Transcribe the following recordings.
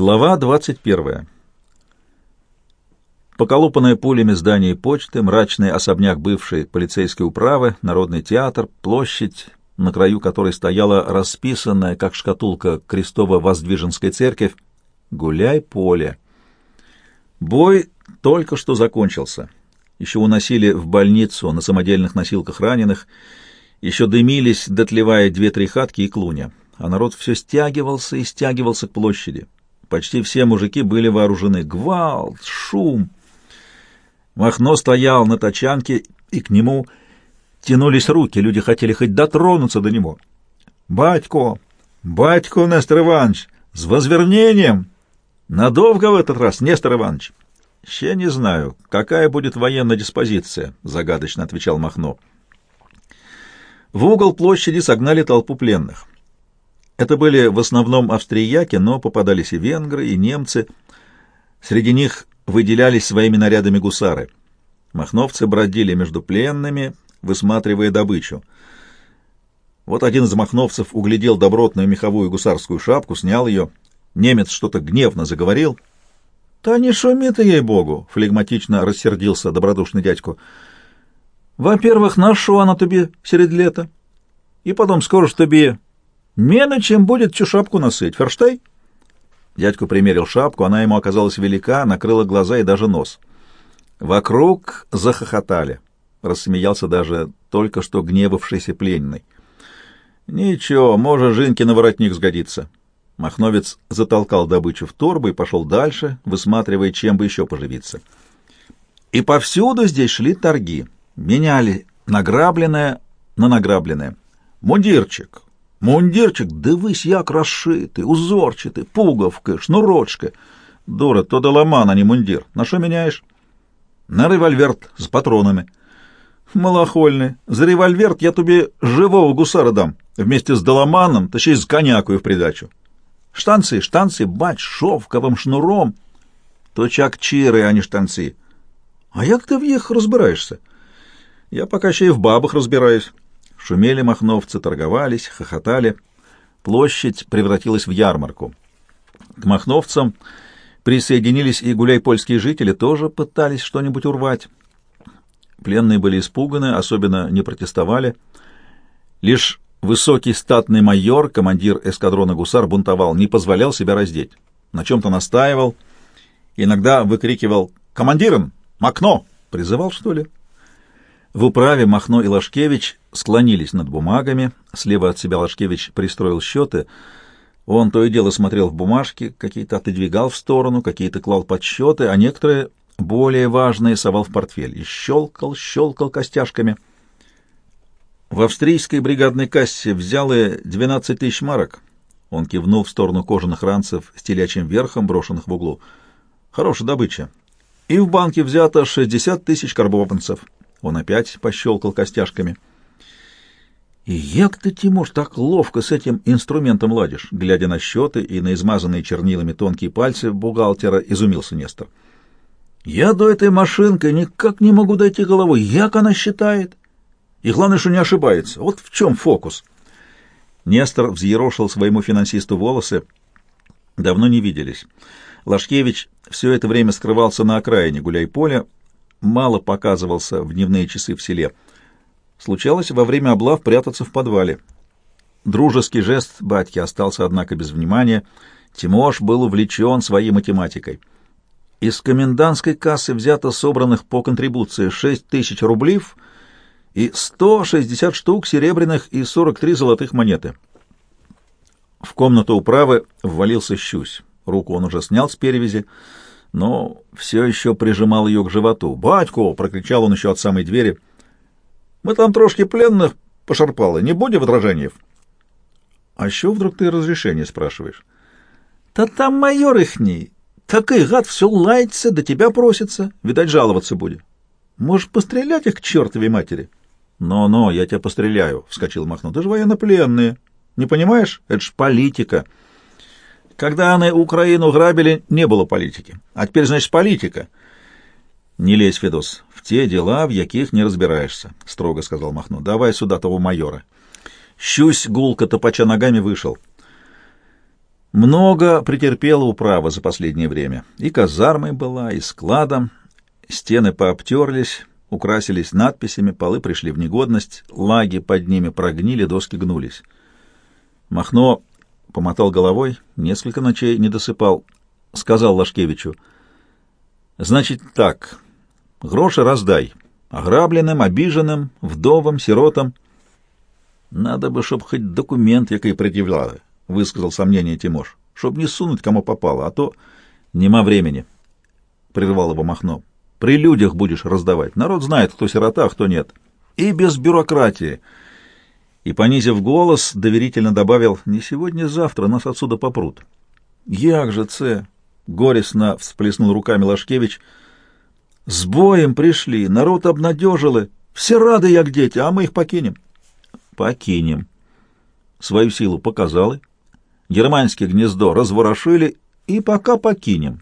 Глава 21. Поколупанное пулями здание почты, мрачный особняк бывшей полицейской управы, Народный театр, площадь, на краю которой стояла расписанная, как шкатулка, крестово-воздвиженская церковь, гуляй поле. Бой только что закончился. Еще уносили в больницу на самодельных носилках раненых, еще дымились, дотлевая две-три хатки и клуня, а народ все стягивался и стягивался к площади. Почти все мужики были вооружены. Гвалт, шум. Махно стоял на тачанке, и к нему тянулись руки. Люди хотели хоть дотронуться до него. «Батько! Батько, Нестор Иванович! С возвернением! Надолго в этот раз, Нестор Иванович!» «Ще не знаю, какая будет военная диспозиция», — загадочно отвечал Махно. В угол площади согнали толпу пленных. Это были в основном австрияки, но попадались и венгры, и немцы. Среди них выделялись своими нарядами гусары. Махновцы бродили между пленными, высматривая добычу. Вот один из махновцев углядел добротную меховую гусарскую шапку, снял ее. Немец что-то гневно заговорил. — Да не шуми ты, ей-богу! — флегматично рассердился добродушный дядьку. — Во-первых, на шо она тебе серед лета? И потом скоро ж тебе не на чем будет чу шапку носить, ферштай? Дядьку примерил шапку, она ему оказалась велика, накрыла глаза и даже нос. Вокруг захохотали. Рассмеялся даже только что гневавшийся пленный. «Ничего, может, Жинки на воротник сгодится». Махновец затолкал добычу в торбу и пошел дальше, высматривая, чем бы еще поживиться. И повсюду здесь шли торги. Меняли награбленное на награбленное. Мундирчик, Мундирчик, дивись, як розшитий, узорчатий, пуговки, шнурочки. Дура, то доломан, а не мундир. На що міняєш? На револьверт з патронами. Малохольный, за револьверт я тобі живого гусара дам, вместе с доломаном, та ще й з конякою в придачу. Штанцы, штанцы, бач, шовковим шнуром. То чакчири, а не штанці. А як ти в їх розбираєшся? Я пока ще й в бабах розбираюсь. Шумели махновцы, торговались, хохотали. Площадь превратилась в ярмарку. К махновцам присоединились и гуляй-польские жители, тоже пытались что-нибудь урвать. Пленные были испуганы, особенно не протестовали. Лишь высокий статный майор, командир эскадрона гусар, бунтовал, не позволял себя раздеть. На чем-то настаивал, иногда выкрикивал «Командиром! Макно!» Призывал, что ли? В управе Махно и Лашкевич склонились над бумагами. Слева от себя Лашкевич пристроил счеты. Он то и дело смотрел в бумажки, какие-то отодвигал в сторону, какие-то клал подсчеты, а некоторые, более важные, совал в портфель и щелкал, щелкал костяшками. В австрийской бригадной кассе взяли 12 тысяч марок. Он кивнул в сторону кожаных ранцев с телячьим верхом, брошенных в углу. Хорошая добыча. И в банке взято 60 тысяч карбованцев. Он опять пощелкал костяшками. «И як ты, Тимош, так ловко с этим инструментом ладишь?» Глядя на счеты и на измазанные чернилами тонкие пальцы бухгалтера, изумился Нестор. «Я до этой машинки никак не могу дойти головой. Як она считает? И главное, что не ошибается. Вот в чем фокус?» Нестор взъерошил своему финансисту волосы. Давно не виделись. Лашкевич все это время скрывался на окраине гуляй-поля, мало показывался в дневные часы в селе. Случалось во время облав прятаться в подвале. Дружеский жест батьки остался, однако, без внимания. Тимош был увлечен своей математикой. Из комендантской кассы взято собранных по контрибуции 6 тысяч рублей и 160 штук серебряных и 43 золотых монеты. В комнату управы ввалился щусь. Руку он уже снял с перевязи, но все еще прижимал ее к животу. «Батько!» — прокричал он еще от самой двери. «Мы там трошки пленных пошарпали, не будем возражений?» «А что вдруг ты разрешение спрашиваешь?» «Да там майор ихний. Такой гад все лается, до тебя просится. Видать, жаловаться будет. Можешь пострелять их к чертовой матери?» «Но-но, я тебя постреляю», — вскочил Махно. «Ты же военнопленные. Не понимаешь? Это ж политика». Когда они Украину грабили, не было политики. А теперь, значит, политика. Не лезь, Федос, в те дела, в яких не разбираешься, — строго сказал Махно. Давай сюда того майора. Щусь гулко топача ногами вышел. Много претерпела управа за последнее время. И казармой была, и складом. Стены пообтерлись, украсились надписями, полы пришли в негодность, лаги под ними прогнили, доски гнулись. Махно помотал головой, несколько ночей не досыпал, сказал Лашкевичу, «Значит так, гроши раздай, ограбленным, обиженным, вдовам, сиротам». «Надо бы, чтоб хоть документ який предъявляли», — высказал сомнение Тимош, «чтоб не сунуть, кому попало, а то нема времени», — прервал его Махно. «При людях будешь раздавать. Народ знает, кто сирота, а кто нет. И без бюрократии». И, понизив голос, доверительно добавил, «Не сегодня-завтра нас отсюда попрут». «Як же це?» — горестно всплеснул руками Лашкевич. «С боем пришли, народ обнадежили. Все рады, як дети, а мы их покинем». «Покинем». Свою силу показали, германское гнездо разворошили и пока покинем.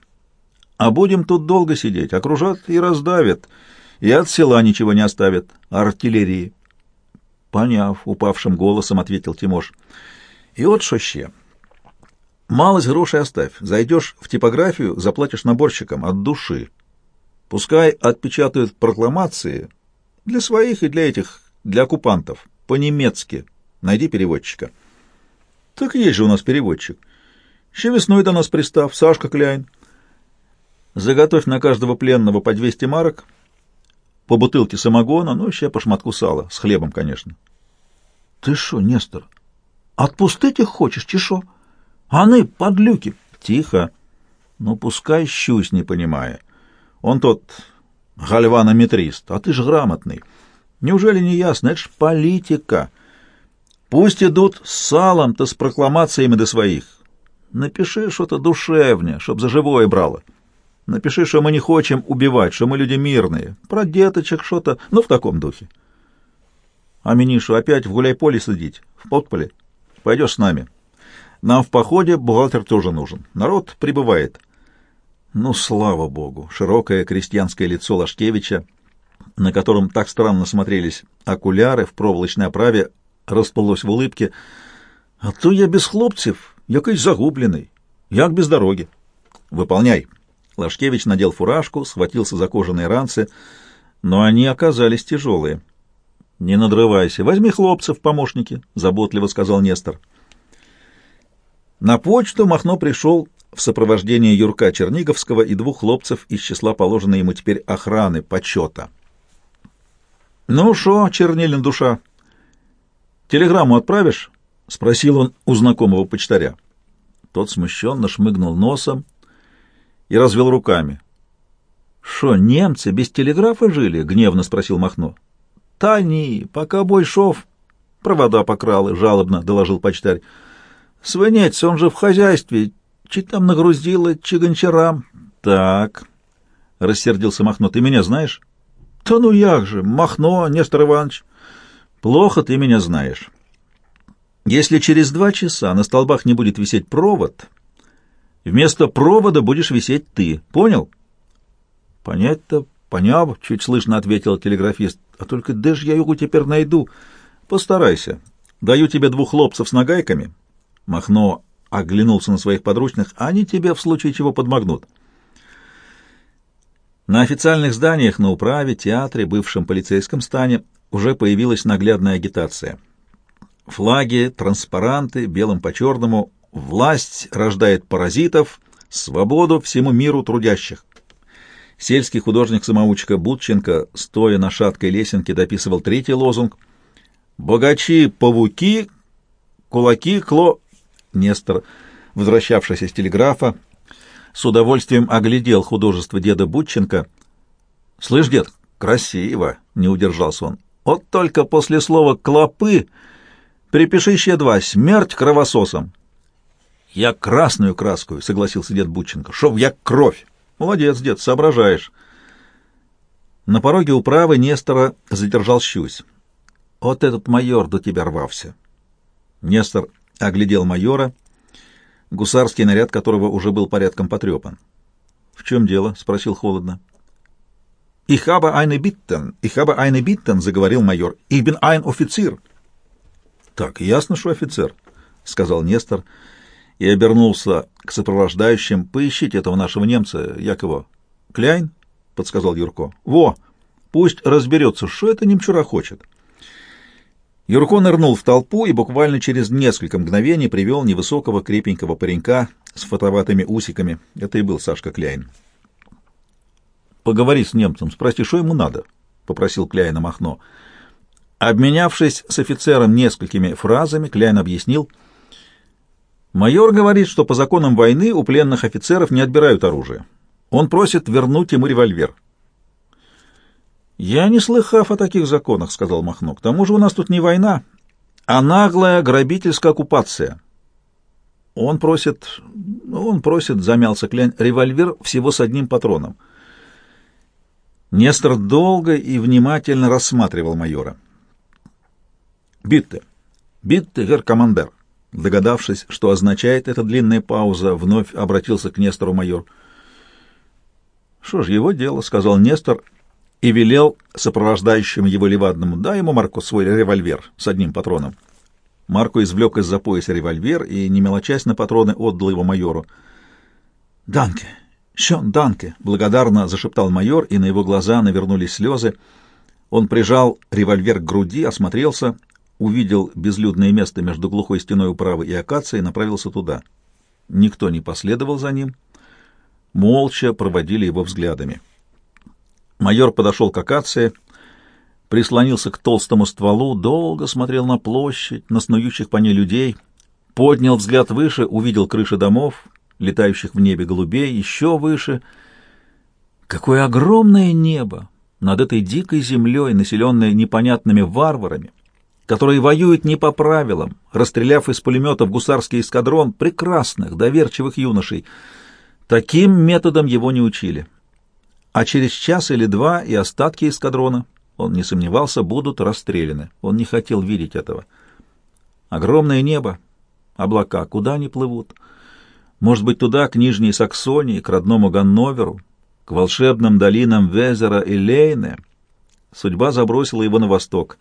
А будем тут долго сидеть, окружат и раздавят, и от села ничего не оставят, артиллерии. Поняв, упавшим голосом ответил Тимош. И вот что ще. Малость грошей оставь. Зайдешь в типографию, заплатишь наборщикам от души. Пускай отпечатают прокламации для своих и для этих, для оккупантов, по-немецки. Найди переводчика. Так есть же у нас переводчик. Еще весной до нас пристав, Сашка Кляйн. Заготовь на каждого пленного по 200 марок, по бутылке самогона, ну, еще по шматку сала, с хлебом, конечно. Ты что, Нестор, отпустить их хочешь, чешо? Аны, подлюки. Тихо. Ну, пускай щусь, не понимая. Он тот гальванометрист, а ты ж грамотный. Неужели не ясно? Это ж политика. Пусть идут с салом-то, с прокламациями до своих. Напиши что-то душевнее, чтоб за живое брало. Напиши, что мы не хотим убивать, что мы люди мирные. Про деточек что-то, ну, в таком духе. А Минишу опять в гуляй-поле сидеть, в подполе. Пойдешь с нами. Нам в походе бухгалтер тоже нужен. Народ прибывает. Ну, слава богу! Широкое крестьянское лицо Лашкевича, на котором так странно смотрелись окуляры в проволочной оправе, расплылось в улыбке. А то я без хлопцев, якийсь загубленный, як без дороги. Выполняй. Лашкевич надел фуражку, схватился за кожаные ранцы, но они оказались тяжелые. «Не надрывайся, возьми хлопцев помощники», — заботливо сказал Нестор. На почту Махно пришел в сопровождении Юрка Черниговского и двух хлопцев из числа положенной ему теперь охраны, почета. «Ну шо, Чернилин душа, телеграмму отправишь?» — спросил он у знакомого почтаря. Тот смущенно шмыгнул носом и развел руками. «Шо, немцы без телеграфа жили?» — гневно спросил Махно. «Та пока бой шов, провода покрали», — жалобно доложил почтарь. «Свинец, он же в хозяйстве, чи там нагрузила, чи гончарам». «Так», — рассердился Махно, — «ты меня знаешь?» «Да ну як же, Махно, Нестор Иванович». «Плохо ты меня знаешь. Если через два часа на столбах не будет висеть провод, вместо провода будешь висеть ты. Понял?» «Понять-то поняв», — чуть слышно ответил телеграфист. «А только где же я его теперь найду?» «Постарайся. Даю тебе двух хлопцев с нагайками». Махно оглянулся на своих подручных. «Они тебе в случае чего подмогнут». На официальных зданиях, на управе, театре, бывшем полицейском стане уже появилась наглядная агитация. Флаги, транспаранты, белым по черному. Власть рождает паразитов, свободу всему миру трудящих. Сельский художник-самоучка Будченко, стоя на шаткой лесенке, дописывал третий лозунг. «Богачи-павуки, кулаки-кло...» Нестор, возвращавшийся с телеграфа, с удовольствием оглядел художество деда Будченко. «Слышь, дед, красиво!» — не удержался он. «Вот только после слова «клопы» припиши еще два — смерть кровососом». «Я красную краску», — согласился дед Будченко, — «шов я кровь». «Молодец, дед, соображаешь». На пороге управы Нестора задержал щусь. «Вот этот майор до тебя рвался». Нестор оглядел майора — гусарский наряд которого уже был порядком потрепан. «В чем дело?» — спросил холодно. «Ich habe eine Bitten, ich habe eine Bitten», — заговорил майор. «Ich ein Offizier». «Так, ясно, что офицер», — сказал Нестор и обернулся к сопровождающим. «Поищите этого нашего немца, Якова». «Кляйн?» — подсказал Юрко. «Во! Пусть разберется, что это немчура хочет». Юрко нырнул в толпу и буквально через несколько мгновений привел невысокого крепенького паренька с фотоватыми усиками. Это и был Сашка Кляйн. «Поговори с немцем, спроси, что ему надо», — попросил Кляйна Махно. Обменявшись с офицером несколькими фразами, Кляйн объяснил. «Майор говорит, что по законам войны у пленных офицеров не отбирают оружие. Он просит вернуть ему револьвер». «Я не слыхав о таких законах», — сказал Махно. «К тому же у нас тут не война, а наглая грабительская оккупация». Он просит, он просит, замялся Клянь, револьвер всего с одним патроном. Нестор долго и внимательно рассматривал майора. «Битте! Битте, гер командер!» Догадавшись, что означает эта длинная пауза, вновь обратился к Нестору майор. «Что ж, его дело», — сказал Нестор, — и велел сопровождающему его левадному «дай ему, Марко, свой револьвер с одним патроном». Марко извлек из-за пояса револьвер и, не мелочась на патроны, отдал его майору. «Данке! Щен, данке!» — благодарно зашептал майор, и на его глаза навернулись слезы. Он прижал револьвер к груди, осмотрелся, увидел безлюдное место между глухой стеной управы и акацией и направился туда. Никто не последовал за ним. Молча проводили его взглядами. Майор подошел к акации, прислонился к толстому стволу, долго смотрел на площадь, на снующих по ней людей, поднял взгляд выше, увидел крыши домов, летающих в небе голубей, еще выше. Какое огромное небо над этой дикой землей, населенной непонятными варварами, которые воюют не по правилам, расстреляв из пулеметов гусарский эскадрон прекрасных, доверчивых юношей. Таким методом его не учили а через час или два и остатки эскадрона, он не сомневался, будут расстреляны. Он не хотел видеть этого. Огромное небо, облака, куда они плывут? Может быть, туда, к Нижней Саксонии, к родному Ганноверу, к волшебным долинам Везера и Лейне? Судьба забросила его на восток.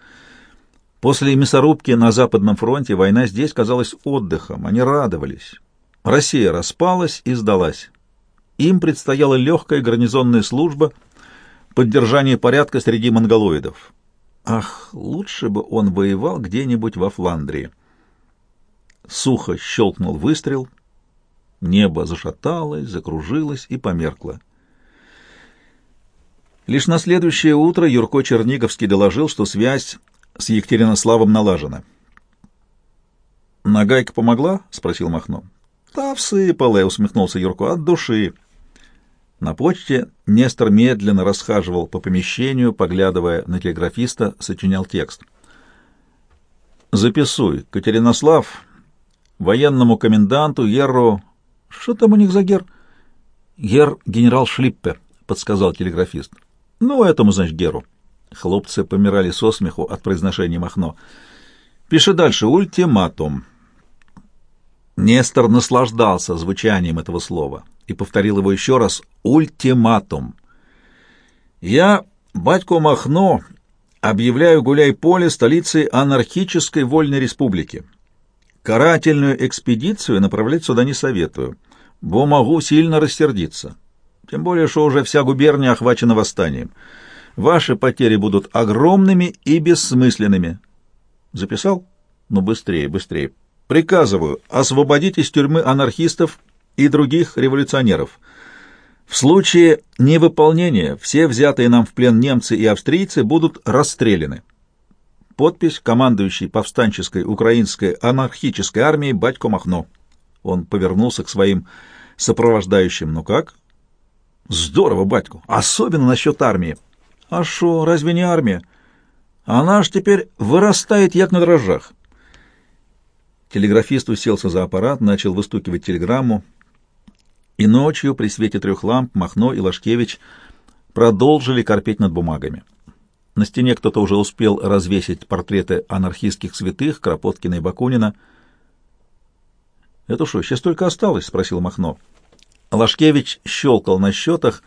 После мясорубки на Западном фронте война здесь казалась отдыхом, они радовались. Россия распалась и сдалась. Им предстояла легкая гарнизонная служба, поддержание порядка среди монголоидов. Ах, лучше бы он воевал где-нибудь во Фландрии. Сухо щелкнул выстрел, небо зашаталось, закружилось и померкло. Лишь на следующее утро Юрко Черниговский доложил, что связь с Екатеринославом налажена. «Нагайка помогла?» — спросил Махно. «Та всыпала», — усмехнулся Юрко, — «от души». На почте Нестор медленно расхаживал по помещению, поглядывая на телеграфиста, сочинял текст. «Записуй. Катеринослав, военному коменданту Еру... Что там у них за гер?» «Гер генерал Шлиппе», — подсказал телеграфист. «Ну, этому, значит, Геру». Хлопцы помирали со смеху от произношения Махно. «Пиши дальше. Ультиматум». Нестор наслаждался звучанием этого слова и повторил его еще раз «Ультиматум». «Я, батько Махно, объявляю Гуляй-Поле столицей анархической вольной республики. Карательную экспедицию направлять сюда не советую, бо могу сильно рассердиться. Тем более, что уже вся губерния охвачена восстанием. Ваши потери будут огромными и бессмысленными». «Записал? Ну, быстрее, быстрее». Приказываю освободить из тюрьмы анархистов и других революционеров. В случае невыполнения все взятые нам в плен немцы и австрийцы будут расстреляны. Подпись командующий повстанческой украинской анархической армией Батько Махно. Он повернулся к своим сопровождающим. Ну как? Здорово, батько. Особенно насчет армии. А шо, разве не армия? Она ж теперь вырастает, як на дрожжах. Телеграфист уселся за аппарат, начал выстукивать телеграмму. И ночью при свете трех ламп Махно и Лашкевич продолжили корпеть над бумагами. На стене кто-то уже успел развесить портреты анархистских святых Кропоткина и Бакунина. «Это что, сейчас только осталось?» — спросил Махно. Лашкевич щелкал на счетах.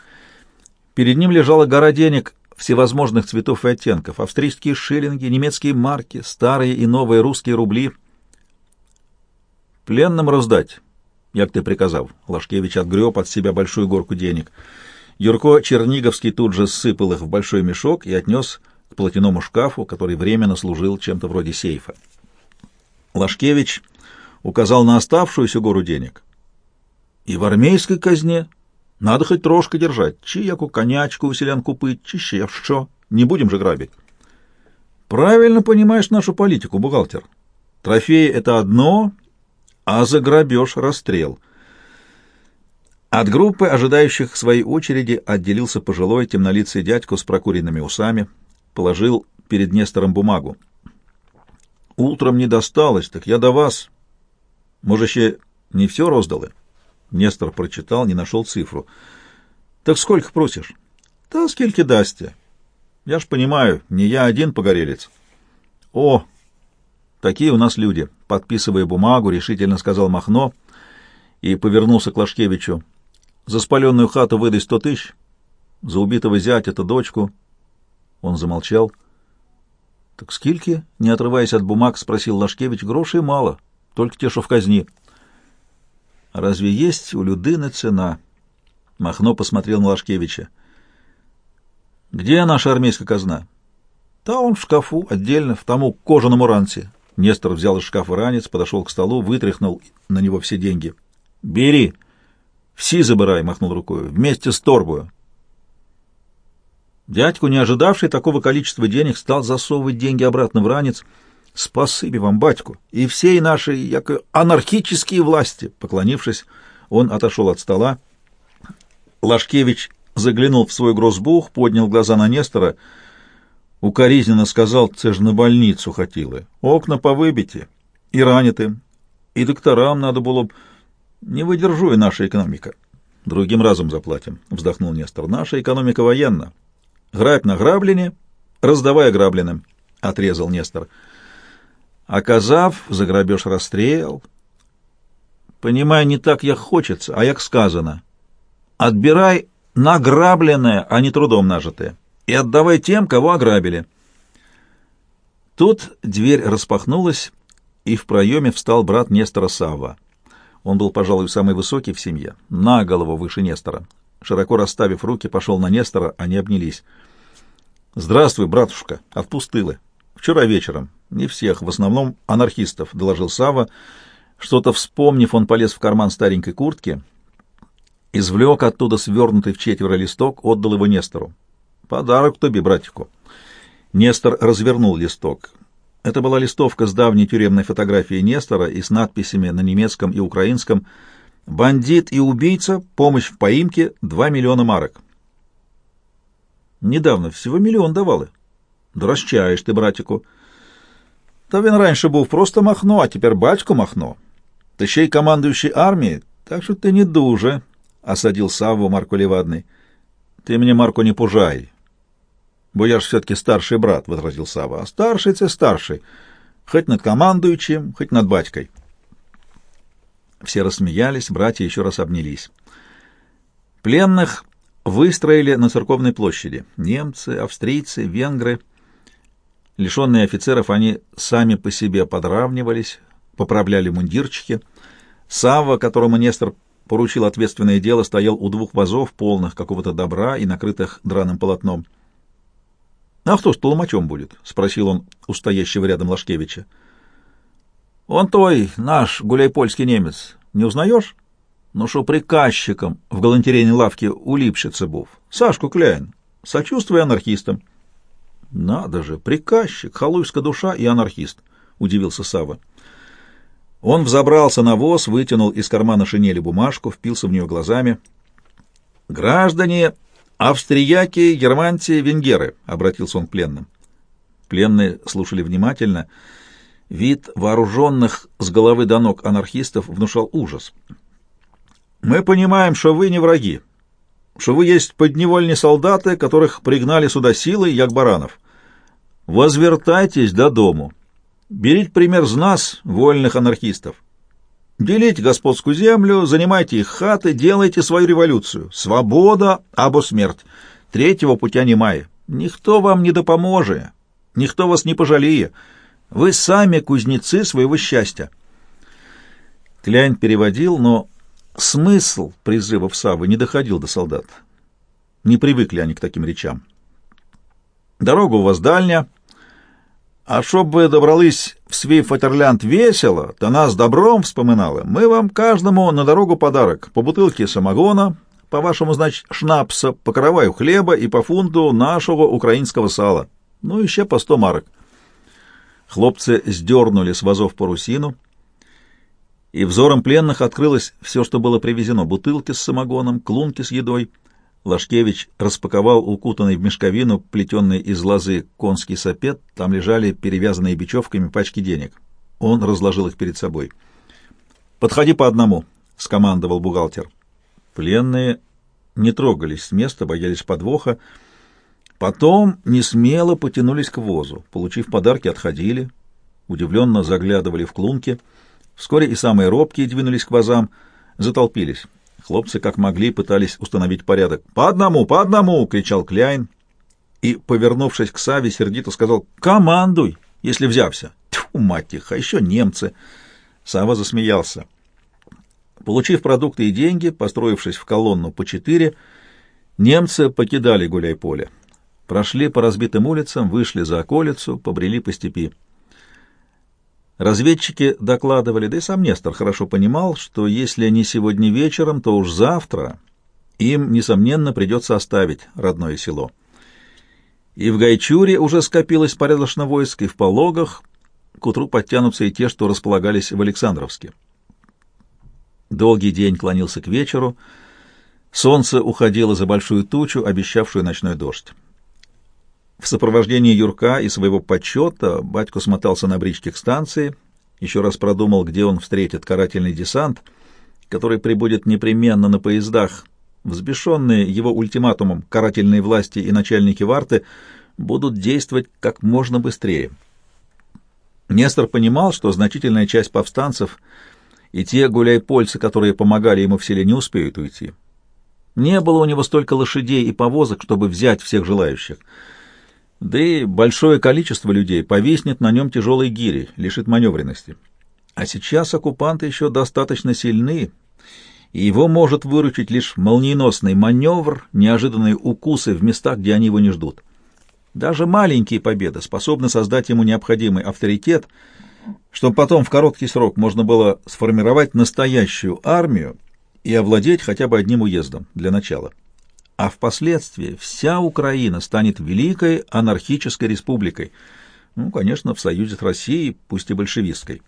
Перед ним лежала гора денег всевозможных цветов и оттенков. Австрийские шиллинги, немецкие марки, старые и новые русские рубли — Пленным раздать, як ты приказав. Лашкевич отгреб от себя большую горку денег. Юрко Черниговский тут же сыпал их в большой мешок и отнес к платяному шкафу, который временно служил чем-то вроде сейфа. Лашкевич указал на оставшуюся гору денег. И в армейской казне надо хоть трошки держать. Чи яку конячку у селян купить, чи ще. Не будем же грабить. Правильно понимаешь нашу политику, бухгалтер. Трофеи — это одно, а за грабеж — расстрел. От группы, ожидающих своей очереди, отделился пожилой темнолицый дядька с прокуренными усами, положил перед Нестором бумагу. «Утром не досталось, так я до вас. Может, еще не все роздали?» Нестор прочитал, не нашел цифру. «Так сколько просишь?» «Да сколько дасте. Я ж понимаю, не я один погорелец». «О, такие у нас люди!» Подписывая бумагу, решительно сказал Махно и повернулся к Лашкевичу. «За спаленную хату выдай сто тысяч, за убитого зятя-то дочку». Он замолчал. «Так скильки?» — не отрываясь от бумаг, спросил Лашкевич. «Грошей мало, только те, что в казни». Разве есть у Людыны цена? Махно посмотрел на Лашкевича. Где наша армейская казна? Та он в шкафу, отдельно, в тому кожаному ранце. Нестор взял из шкафа ранец, подошел к столу, вытряхнул на него все деньги. «Бери! Все забирай!» — махнул рукой. «Вместе с торбою!» Дядьку, не ожидавший такого количества денег, стал засовывать деньги обратно в ранец — Спасибо вам, батьку, и всей нашей яко, анархические власти. Поклонившись, он отошел от стола. Лашкевич заглянул в свой грозбух, поднял глаза на Нестора, укоризненно сказал, «Це ж на больницу хотіли. Окна повыбите, и ранитым, и докторам надо было б... Не выдержу и наша экономика». «Другим разом заплатим», — вздохнул Нестор. «Наша экономика военна. Грабь на граблене, раздавая грабленным», — отрезал Нестор. «Нестор». Оказав, за грабеж расстрел. Понимаю, не так, як хочется, а як сказано. Отбирай награбленное, а не трудом нажитое, и отдавай тем, кого ограбили. Тут дверь распахнулась, и в проеме встал брат Нестора Савва. Он был, пожалуй, самый высокий в семье, на голову выше Нестора. Широко расставив руки, пошел на Нестора, они обнялись. «Здравствуй, братушка, отпустылы. Вчера вечером. Не всех, в основном анархистов, доложил Сава. Что-то вспомнив, он полез в карман старенькой куртки, извлек оттуда свернутый в четверо листок, отдал его Нестору. Подарок тебе, братику. Нестор развернул листок. Это была листовка с давней тюремной фотографией Нестора и с надписями на немецком и украинском «Бандит и убийца, помощь в поимке, 2 миллиона марок». Недавно всего миллион давали. Да расчаєш ты, братику. Та він раніше був просто Махно, а тепер батько Махно. Та ще й командуючий армією, так що ти не дуже, — осадил Савву Марко Левадный. Ты мне, Марко, не пужай. Бо я ж все-таки старший брат, — возразил Савва. А старший — це старший. Хоть над командующим, хоть над батькой. Все рассмеялись, братья еще раз обнялись. Пленных выстроили на церковной площади. Немцы, австрийцы, венгры — Лишенные офицеров, они сами по себе подравнивались, поправляли мундирчики. Савва, которому Нестор поручил ответственное дело, стоял у двух вазов, полных какого-то добра и накрытых драным полотном. — А кто с толмачом будет? — спросил он у стоящего рядом Лашкевича. — Он той, наш гуляйпольский немец. Не узнаешь? Ну что приказчиком в галантерейной лавке у Липшица. Сашку Кляйн. Сочувствуй анархистам. Надо же, приказчик, халуйская душа и анархист, удивился Сава. Он взобрался на воз, вытянул из кармана шинели бумажку, впился в нее глазами. «Граждане, австрияки, германцы, венгеры», — обратился он к пленным. Пленные слушали внимательно. Вид вооруженных с головы до ног анархистов внушал ужас. «Мы понимаем, что вы не враги, что вы есть подневольные солдаты, которых пригнали сюда силой, як баранов. Возвертайтесь до дому. Берите пример с нас, вольных анархистов. Делите господскую землю, занимайте их хаты, делайте свою революцию. Свобода або смерть. Третьего путя немає. Никто вам не допоможе, никто вас не пожалеет. Вы сами кузнецы своего счастья. Клянь переводил, но Смысл призывов Савы не доходил до солдат. Не привыкли они к таким речам. Дорога у вас дальняя, а чтоб вы добрались в Свей-Фатерлянд весело, то нас добром вспоминали, мы вам каждому на дорогу подарок, по бутылке самогона, по-вашему, значит, шнапса, по караваю хлеба и по фунту нашего украинского сала. Ну, еще по сто марок. Хлопцы сдернули с вазов парусину, и взором пленных открылось все, что было привезено — бутылки с самогоном, клунки с едой. Лашкевич распаковал укутанный в мешковину, плетенный из лозы конский сапет, там лежали перевязанные бечевками пачки денег. Он разложил их перед собой. «Подходи по одному», — скомандовал бухгалтер. Пленные не трогались с места, боялись подвоха. Потом не смело потянулись к возу. Получив подарки, отходили, удивленно заглядывали в клунки. Вскоре и самые робкие двинулись к вазам, затолпились. Хлопцы, как могли, пытались установить порядок. «По одному, по одному!» — кричал Кляйн. И, повернувшись к Саве, сердито сказал «Командуй, если взявся!» Тьфу, мать их, а еще немцы! Сава засмеялся. Получив продукты и деньги, построившись в колонну по четыре, немцы покидали гуляй-поле. Прошли по разбитым улицам, вышли за околицу, побрели по степи. Разведчики докладывали, да и сам Нестор хорошо понимал, что если не сегодня вечером, то уж завтра им, несомненно, придется оставить родное село. И в Гайчуре уже скопилось порядочно войск, и в Пологах к утру подтянутся и те, что располагались в Александровске. Долгий день клонился к вечеру, солнце уходило за большую тучу, обещавшую ночной дождь. В сопровождении Юрка и своего почета батько смотался на бричке к станции, еще раз продумал, где он встретит карательный десант, который прибудет непременно на поездах. Взбешенные его ультиматумом карательные власти и начальники варты будут действовать как можно быстрее. Нестор понимал, что значительная часть повстанцев и те гуляй-польцы, которые помогали ему в селе, не успеют уйти. Не было у него столько лошадей и повозок, чтобы взять всех желающих — да и большое количество людей повиснет на нем тяжелой гири, лишит маневренности. А сейчас оккупанты еще достаточно сильны, и его может выручить лишь молниеносный маневр, неожиданные укусы в местах, где они его не ждут. Даже маленькие победы способны создать ему необходимый авторитет, чтобы потом в короткий срок можно было сформировать настоящую армию и овладеть хотя бы одним уездом для начала а впоследствии вся Украина станет великой анархической республикой, ну, конечно, в союзе с Россией, пусть и большевистской.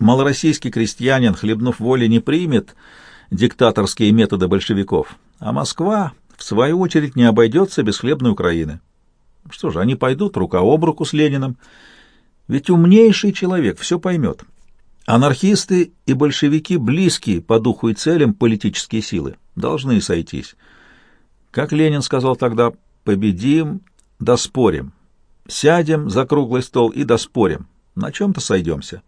Малороссийский крестьянин, хлебнув воли, не примет диктаторские методы большевиков, а Москва, в свою очередь, не обойдется без хлебной Украины. Что же, они пойдут рука об руку с Лениным, ведь умнейший человек все поймет. Анархисты и большевики близкие по духу и целям политические силы, должны сойтись. Как Ленин сказал тогда, победим, доспорим. Сядем за круглый стол и доспорим. На чем-то сойдемся.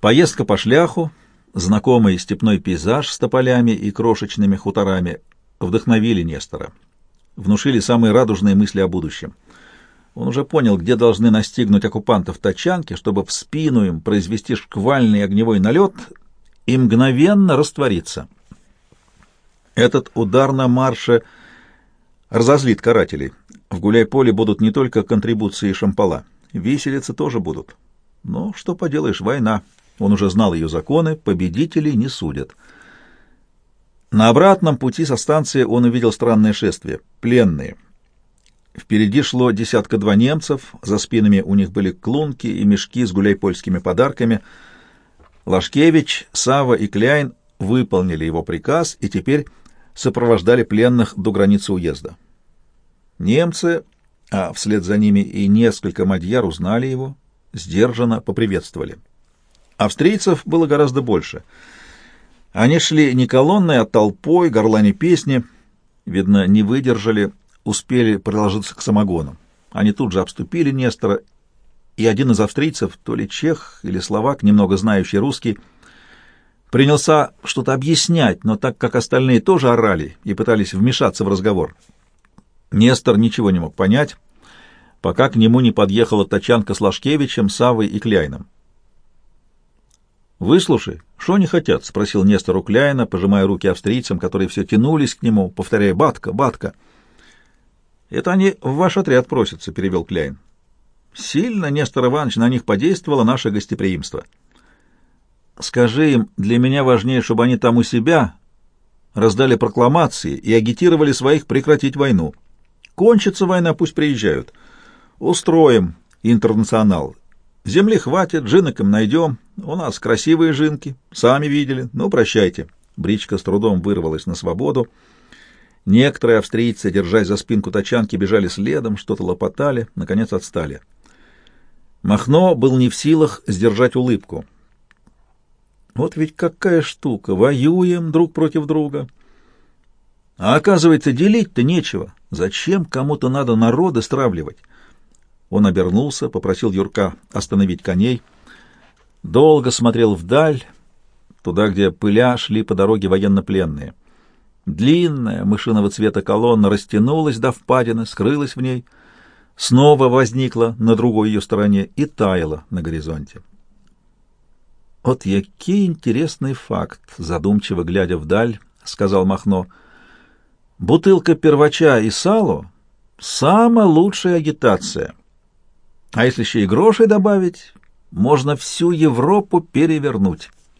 Поездка по шляху, знакомый степной пейзаж с тополями и крошечными хуторами вдохновили Нестора. Внушили самые радужные мысли о будущем — он уже понял, где должны настигнуть оккупантов тачанки, чтобы в спину им произвести шквальный огневой налет и мгновенно раствориться. Этот удар на марше разозлит карателей. В гуляй-поле будут не только контрибуции шампала, виселицы тоже будут. Но что поделаешь, война. Он уже знал ее законы, победителей не судят. На обратном пути со станции он увидел странное шествие — пленные — Впереди шло десятка-два немцев, за спинами у них были клунки и мешки с гуляй-польскими подарками. Лашкевич, Сава и Кляйн выполнили его приказ и теперь сопровождали пленных до границы уезда. Немцы, а вслед за ними и несколько мадьяр узнали его, сдержанно поприветствовали. Австрийцев было гораздо больше. Они шли не колонной, а толпой, горлани песни, видно, не выдержали успели приложиться к самогону. Они тут же обступили Нестора, и один из австрийцев, то ли чех или словак, немного знающий русский, принялся что-то объяснять, но так как остальные тоже орали и пытались вмешаться в разговор, Нестор ничего не мог понять, пока к нему не подъехала тачанка с Лашкевичем, Савой и Кляйном. «Выслушай, что они хотят?» — спросил Нестор у Кляйна, пожимая руки австрийцам, которые все тянулись к нему, повторяя «Батка, батка». «Это они в ваш отряд просятся», — перевел Кляйн. «Сильно, Нестор Иванович, на них подействовало наше гостеприимство». «Скажи им, для меня важнее, чтобы они там у себя раздали прокламации и агитировали своих прекратить войну. Кончится война, пусть приезжают. Устроим интернационал. Земли хватит, жинок им найдем. У нас красивые жинки, сами видели. Ну, прощайте». Бричка с трудом вырвалась на свободу. Некоторые австрийцы, держась за спинку тачанки, бежали следом, что-то лопотали, наконец отстали. Махно был не в силах сдержать улыбку. Вот ведь какая штука! Воюем друг против друга. А оказывается, делить-то нечего. Зачем кому-то надо народы стравливать? Он обернулся, попросил Юрка остановить коней. Долго смотрел вдаль, туда, где пыля шли по дороге военнопленные. Длинная мышиного цвета колонна растянулась до впадины, скрылась в ней, снова возникла на другой ее стороне и таяла на горизонте. «От який интересный факт», — задумчиво глядя вдаль, — сказал Махно. «Бутылка первача и сало — самая лучшая агитация. А если еще и гроши добавить, можно всю Европу перевернуть».